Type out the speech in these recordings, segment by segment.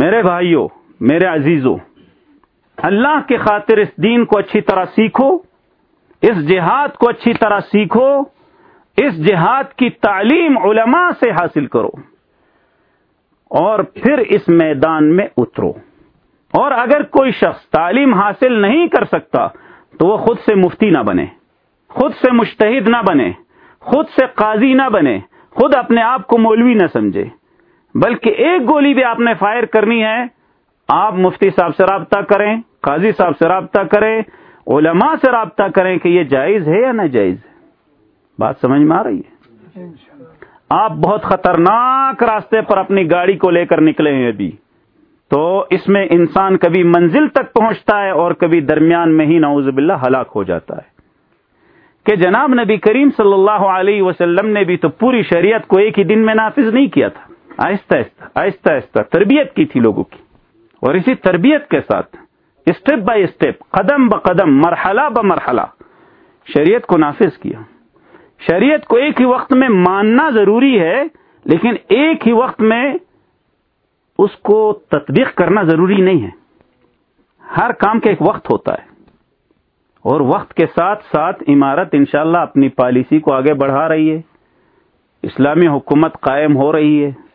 میرے بھائیوں میرے عزیزوں اللہ کی خاطر اس دین کو اچھی طرح سیکھو، اس جہاد کو اچھی طرح سیکھو، اس جہاد کی تعلیم علماء سے حاصل کرو، اور پھر اس میدان میں اترو۔ اور اگر کوئی شخص تعلیم حاصل نہیں کر سکتا، تو وہ خود سے مفتی نہ بنے، خود سے مشتحد نہ بنے، خود سے قاضی نہ بنے، خود اپنے آپ کو مولوی نہ سمجھے۔ بلکہ ایک گولی بھی آپ نے فائر کرنی ہے، آپ مفتی صاحب سے رابطہ کریں، قاضی صاحب سے رابطہ کریں، علماء سے رابطہ کریں کہ یہ جائز ہے یا نہ جائز ہے۔ بات سمجھ میں آ رہی ہے؟ آپ بہت خطرناک راستے پر اپنی گاڑی کو لے کر نکلے ہیں ابھی۔ تو اس میں انسان کبھی منزل تک پہنچتا ہے اور کبھی درمیان میں ہی نعوذ باللہ ہلاک ہو جاتا ہے۔ کہ جناب نبی کریم صلی اللہ علیہ وسلم نے بھی تو پوری شریعت کو ایک ہی دن میں نافذ نہیں کیا تھا۔ آہستہ آہستہ آہستہ آہستہ، تربیت کی تھی لوگوں کی۔ اور اسی تربیت کے ساتھ اسٹیپ بائی اسٹیپ قدم ب قدم، مرحلہ ب مرحلہ شریعت کو نافذ کیا۔ شریعت کو ایک ہی وقت میں ماننا ضروری ہے، لیکن ایک ہی وقت میں اس کو تطبیق کرنا ضروری نہیں ہے۔ ہر کام کا ایک وقت ہوتا ہے۔ اور وقت کے ساتھ ساتھ عمارت انشاءاللہ اپنی پالیسی کو آگے بڑھا رہی ہے۔ اسلامی حکومت قائم ہو رہی ہے۔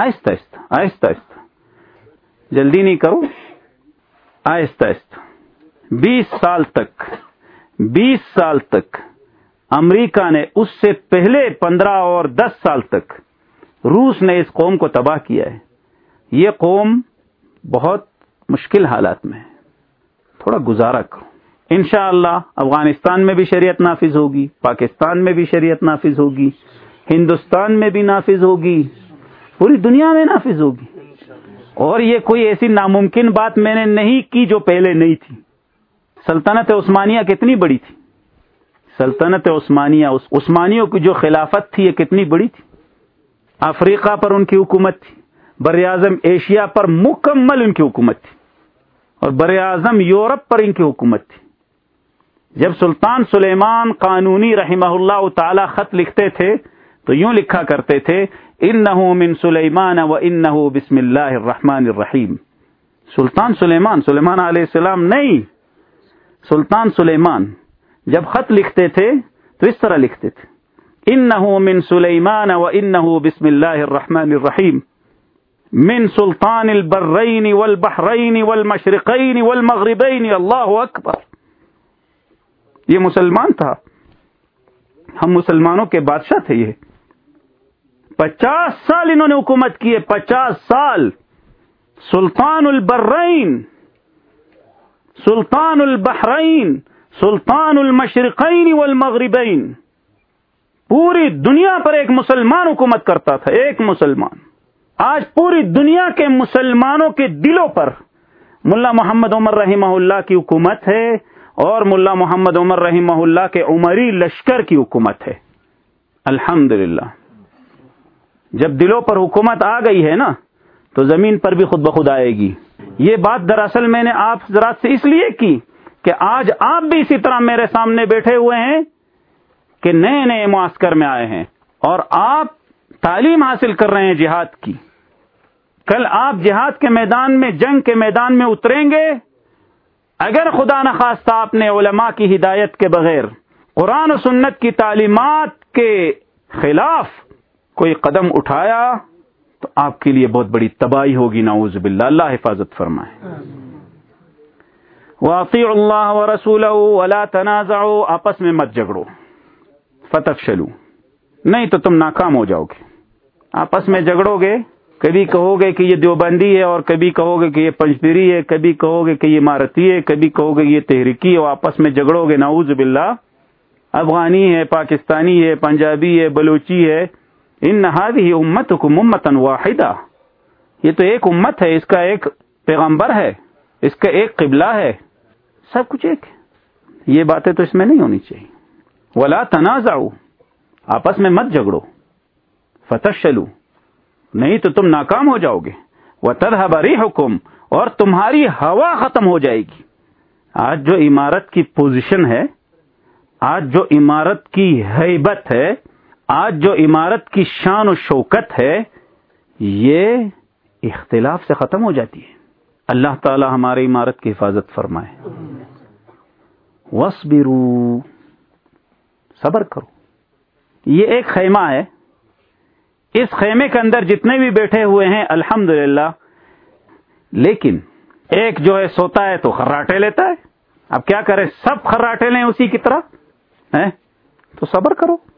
آہستہ آہستہ آہستہ آہستہ۔ جلدی نہیں کرو۔ آہستہ آہستہ۔ بیس سال تک، بیس سال تک۔ امریکہ نے اس سے پہلے پندرہ اور دس سال تک روس نے اس قوم کو تباہ کیا ہے۔ یہ قوم بہت مشکل حالات میں ہے۔ تھوڑا گزارا کرو۔ انشاءاللہ اللہ افغانستان میں بھی شریعت نافذ ہوگی، پاکستان میں بھی شریعت نافذ ہوگی، ہندوستان میں بھی نافذ ہوگی۔ پوری دنیا میں نافذ ہوگی۔ اور یہ کوئی ایسی ناممکن بات میں نے نہیں کی جو پہلے نہیں تھی۔ سلطنت عثمانیہ کتنی بڑی تھی۔ سلطنت عثمانیہ عثمانیوں کی جو خلافت تھی، یہ کتنی بڑی تھی۔ افریقہ پر ان کی حکومت تھی۔ بر اعظم ایشیا پر مکمل ان کی حکومت تھی۔ اور بر اعظم یورپ پر ان کی حکومت تھی۔ جب سلطان سلیمان قانونی رحمہ اللہ تعالی خط لکھتے تھے، تو یوں لکھا کرتے تھے ان من سلیمان و ان بسم اللہ الرحمن الرحیم۔ سلطان سلیمان سلیمان علیہ السلام نہیں، سلطان سلیمان۔ جب خط لکھتے تھے تو اس طرح لکھتے تھے۔ ان من سلیمان و ان بسم اللہ الرحمن الرحیم۔ من سلطان البرین والبحرین والمشرقین والمغربین۔ اللہ اکبر۔ یہ مسلمان تھا۔ ہم مسلمانوں کے بادشاہ تھے یہ۔ پچاس سال انہوں نے حکومت کی ہے، پچاس سال۔ سلطان البرین، سلطان البحرین، سلطان المشرقین والمغربین۔ پوری دنیا پر ایک مسلمان حکومت کرتا تھا، ایک مسلمان۔ آج پوری دنیا کے مسلمانوں کے دلوں پر ملا محمد عمر رحمہ اللہ کی حکومت ہے اور ملا محمد عمر رحمہ اللہ کے عمری لشکر کی حکومت ہے۔ الحمد جب دلوں پر حکومت آ گئی ہے نا، تو زمین پر بھی خود بخود آئے گی۔ یہ بات دراصل میں نے آپ ذرا سے اس لیے کی کہ آج آپ بھی اسی طرح میرے سامنے بیٹھے ہوئے ہیں کہ نئے نئے معسکر میں آئے ہیں اور آپ تعلیم حاصل کر رہے ہیں جہاد کی۔ کل آپ جہاد کے میدان میں، جنگ کے میدان میں اتریں گے۔ اگر خدا نخواستہ آپ نے علماء کی ہدایت کے بغیر قرآن و سنت کی تعلیمات کے خلاف کوئی قدم اٹھایا تو آپ کے لیے بہت بڑی تباہی ہوگی نعوذ باللہ اللہ حفاظت فرمائے۔ واقعی اللہ و رسول تنازع آپس میں مت جگڑو فتح شلو نہیں تو تم ناکام ہو جاؤ گے۔ آپس میں جگڑو گے کبھی کہو گے کہ یہ دیوبندی ہے اور کبھی کہو گے کہ یہ پنجپیری ہے کبھی کہو گے کہ یہ مارتی ہے کبھی کہو گے یہ تحریکی ہے آپس میں جگڑو گے نعوذ باللہ۔ افغانی ہے پاکستانی ہے پنجابی ہے بلوچی ہے۔ ان نہادی امت کو ممتن واحدہ۔ یہ تو ایک امت ہے، اس کا ایک پیغمبر ہے، اس کا ایک قبلہ ہے، سب کچھ ایک ہے۔ یہ باتیں تو اس میں نہیں ہونی چاہیے۔ ولا تنازع آپس میں مت جگڑو فتح شلو نہیں تو تم ناکام ہو جاؤ گے۔ وہ تدہ حکم اور تمہاری ہوا ختم ہو جائے گی۔ آج جو عمارت کی پوزیشن ہے، آج جو عمارت کی حیبت ہے آج جو عمارت کی شان و شوکت ہے، یہ اختلاف سے ختم ہو جاتی ہے۔ اللہ تعالی ہماری عمارت کی حفاظت فرمائے۔ وصبرو صبر کرو۔ یہ ایک خیمہ ہے۔ اس خیمے کے اندر جتنے بھی بیٹھے ہوئے ہیں الحمد لیکن ایک جو ہے سوتا ہے تو خراٹے لیتا ہے۔ اب کیا کرے سب خراٹے لیں اسی کی طرح تو صبر کرو۔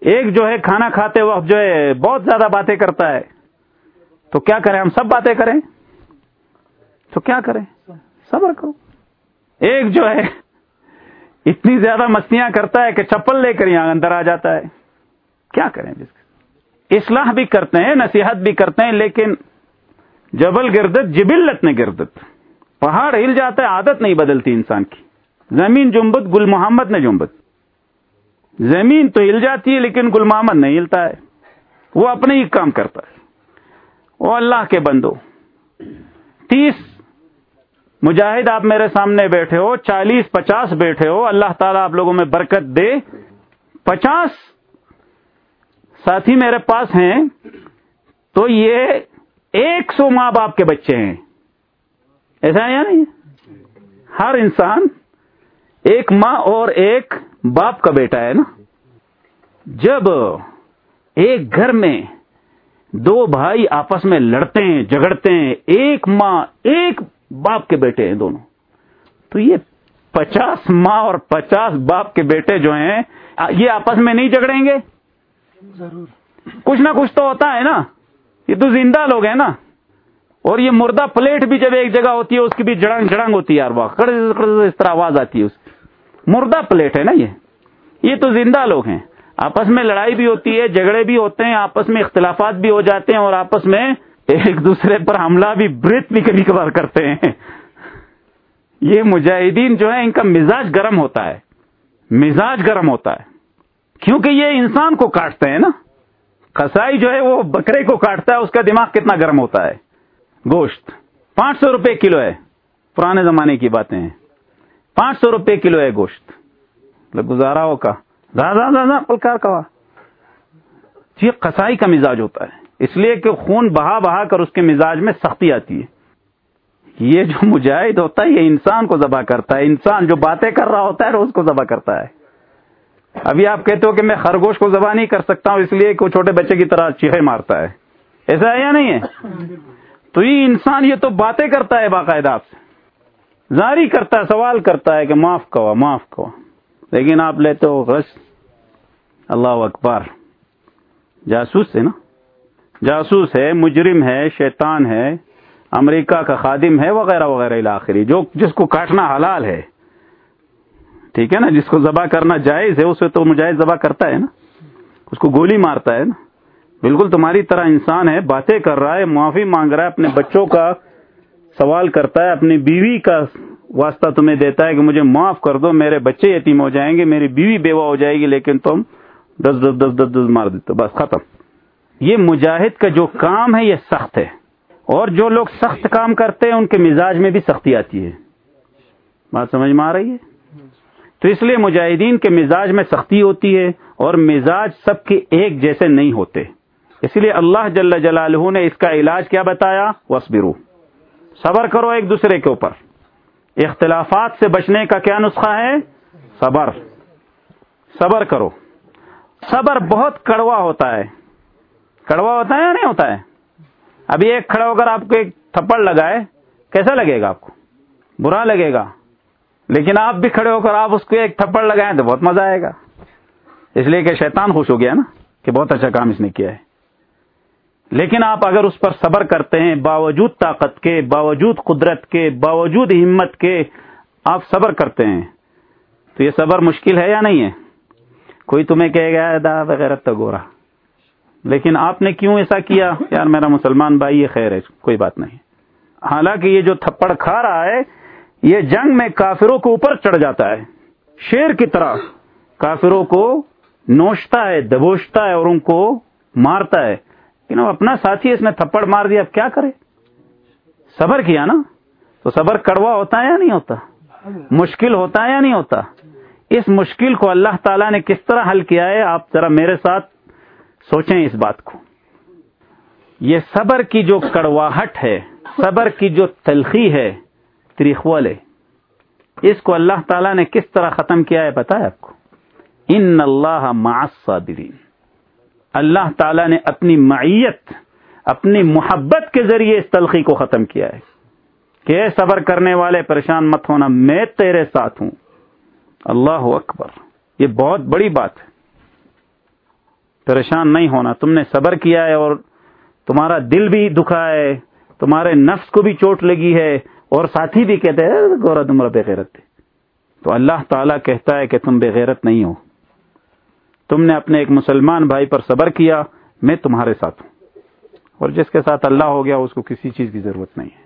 ایک جو ہے کھانا کھاتے وقت جو ہے بہت زیادہ باتیں کرتا ہے، تو کیا کریں؟ ہم سب باتیں کریں؟ تو کیا کریں؟ صبر کرو۔ ایک جو ہے اتنی زیادہ مستیاں کرتا ہے کہ چپل لے کر یہاں اندر آ جاتا ہے۔ کیا کریں جس اصلاح بھی کرتے ہیں، نصیحت بھی کرتے ہیں، لیکن جبل گردت، جبلت نے گردت۔ پہاڑ ہل جاتا ہے، عادت نہیں بدلتی انسان کی۔ زمین جمبت گل محمد نے جمبت زمین تو ہل جاتی ہے لیکن گل محمد نہیں ہلتا ہے۔ وہ اپنے ہی کام کرتا ہے۔ وہ اللہ کے بندو، تیس مجاہد آپ میرے سامنے بیٹھے ہو، چالیس، پچاس بیٹھے ہو، اللہ تعالیٰ آپ لوگوں میں برکت دے۔ پچاس ساتھی میرے پاس ہیں، تو یہ ایک سو ماں باپ کے بچے ہیں۔ ایسا ہے یا نہیں؟ ہر انسان ایک ماں اور ایک باپ کا بیٹا ہے نا؟ جب ایک گھر میں دو بھائی آپس میں لڑتے ہیں جگڑتے ہیں ایک ماں ایک باپ کے بیٹے ہیں دونوں۔ تو یہ پچاس ماں اور پچاس باپ کے بیٹے جو ہیں یہ آپس میں نہیں جگڑیں گے؟ ضرور۔ کچھ نہ کچھ تو ہوتا ہے نا۔ یہ تو زندہ لوگ ہیں نا۔ اور یہ مردہ پلیٹ بھی جب ایک جگہ ہوتی ہے اس کی بھی جڑنگ جڑنگ ہوتی ہے یار اس طرح آواز آتی ہے اس مردہ پلیٹ ہے نا یہ۔ یہ تو زندہ لوگ ہیں۔ آپس میں لڑائی بھی ہوتی ہے، جھگڑے بھی ہوتے ہیں، آپس میں اختلافات بھی ہو جاتے ہیں اور آپس میں ایک دوسرے پر حملہ بھی برت بھی کبھی کبھار کرتے ہیں۔ یہ مجاہدین جو ہے ان کا مزاج گرم ہوتا ہے۔ مزاج گرم ہوتا ہے۔ کیونکہ یہ انسان کو کاٹتے ہیں نا۔ کسائی جو ہے، وہ بکرے کو کاٹتا ہے، اس کا دماغ کتنا گرم ہوتا ہے۔ گوشت، پانچ سو روپے کلو ہے۔ پرانے زمانے کی باتیں ہیں۔ پانچ سو روپے کلو ہے گوشت۔ مطلب گزارا ہو کا پلکار کا یہ کسائی کا مزاج ہوتا ہے۔ اس لیے کہ خون بہا بہا کر اس کے مزاج میں سختی آتی ہے۔ یہ جو مجاہد ہوتا ہے، یہ انسان کو ذبح کرتا ہے۔ انسان جو باتیں کر رہا ہوتا ہے اس کو ذبح کرتا ہے۔ ابھی آپ کہتے ہو کہ میں خرگوش کو ذبح نہیں کر سکتا ہوں، اس لیے کہ وہ چھوٹے بچے کی طرح چیخے مارتا ہے۔ ایسا ہے یا نہیں ہے؟ تو یہ انسان یہ تو باتیں کرتا ہے باقاعدہ آپ سے۔ جاری کرتا ہے، سوال کرتا ہے کہ معاف کہو معاف کہو لیکن آپ لیتے ہو غش۔ اللہ اکبر۔ جاسوس ہے نا؟ جاسوس ہے، مجرم ہے، شیطان ہے، امریکہ کا خادم ہے، وغیرہ وغیرہ علاخری جو جس کو کاٹنا حلال ہے۔ ٹھیک ہے نا؟ جس کو ذبح کرنا جائز ہے اسے تو مجاہد ذبح کرتا ہے نا؟ اس کو گولی مارتا ہے نا؟ بالکل تمہاری طرح انسان ہے، باتیں کر رہا ہے، معافی مانگ رہا ہے، اپنے بچوں کا سوال کرتا ہے، اپنی بیوی کا واسطہ تمہیں دیتا ہے کہ مجھے معاف کر دو، میرے بچے یتیم ہو جائیں گے، میری بیوی بیوہ ہو جائے گی، لیکن تم دس دس دس دس دس مار دیتے بس ختم۔ یہ مجاہد کا جو کام ہے، یہ سخت ہے۔ اور جو لوگ سخت کام کرتے ہیں، ان کے مزاج میں بھی سختی آتی ہے۔ بات سمجھ میں آ رہی ہے؟ تو اس لیے مجاہدین کے مزاج میں سختی ہوتی ہے اور مزاج سب کے ایک جیسے نہیں ہوتے۔ اس لیے اللہ جل جلالہ نے اس کا علاج کیا بتایا؟ وسبرو صبر کرو ایک دوسرے کے اوپر۔ اختلافات سے بچنے کا کیا نسخہ ہے؟ صبر۔ صبر کرو۔ صبر بہت کڑوا ہوتا ہے۔ کڑوا ہوتا ہے یا نہیں ہوتا ہے؟ ابھی ایک کھڑا ہو کر آپ کو ایک تھپڑ لگائے، کیسا لگے گا آپ کو؟ برا لگے گا۔ لیکن آپ بھی کھڑے ہو کر آپ اس کو ایک تھپڑ لگائیں تو بہت مزہ آئے گا۔ اس لیے کہ شیطان خوش ہو گیا نا، کہ بہت اچھا کام اس نے کیا ہے۔ لیکن آپ اگر اس پر صبر کرتے ہیں، باوجود طاقت کے، باوجود قدرت کے، باوجود ہمت کے آپ صبر کرتے ہیں، تو یہ صبر مشکل ہے یا نہیں ہے؟ کوئی تمہیں کہے گا دا وغیرہ تو گورا. لیکن آپ نے کیوں ایسا کیا؟ یار میرا مسلمان بھائی، یہ خیر ہے، کوئی بات نہیں۔ حالانکہ یہ جو تھپڑ کھا رہا ہے، یہ جنگ میں کافروں کے اوپر چڑھ جاتا ہے۔ شیر کی طرح کافروں کو نوچتا ہے دبوچتا ہے اور ان کو مارتا ہے۔ لیکن اب اپنا ساتھی اس نے تھپڑ مار دیا اب کیا کرے؟ صبر کیا نا؟ تو صبر کڑوا ہوتا ہے یا نہیں ہوتا؟ مشکل ہوتا ہے یا نہیں ہوتا؟ اس مشکل کو اللہ تعالیٰ نے کس طرح حل کیا ہے؟ آپ ذرا میرے ساتھ سوچیں اس بات کو۔ یہ صبر کی جو کڑواہٹ ہے، صبر کی جو تلخی ہے تریخوال اس کو اللہ تعالیٰ نے کس طرح ختم کیا ہے؟ پتا ہے آپ کو۔ ان اللہ معصابرین اللہ تعالیٰ نے اپنی معیت، اپنی محبت کے ذریعے اس تلخی کو ختم کیا ہے۔ کہ اے صبر کرنے والے پریشان مت ہونا، میں تیرے ساتھ ہوں۔ اللہ اکبر، یہ بہت بڑی بات ہے۔ پریشان نہیں ہونا، تم نے صبر کیا ہے اور تمہارا دل بھی دکھا ہے، تمہارے نفس کو بھی چوٹ لگی ہے اور ساتھی بھی کہتے ہیں، گورا تمہارا بےغیرت تو اللہ تعالیٰ کہتا ہے کہ تم بےغیرت نہیں ہو۔ تم نے اپنے ایک مسلمان بھائی پر صبر کیا، میں تمہارے ساتھ ہوں۔ اور جس کے ساتھ اللہ ہو گیا، اس کو کسی چیز کی ضرورت نہیں ہے۔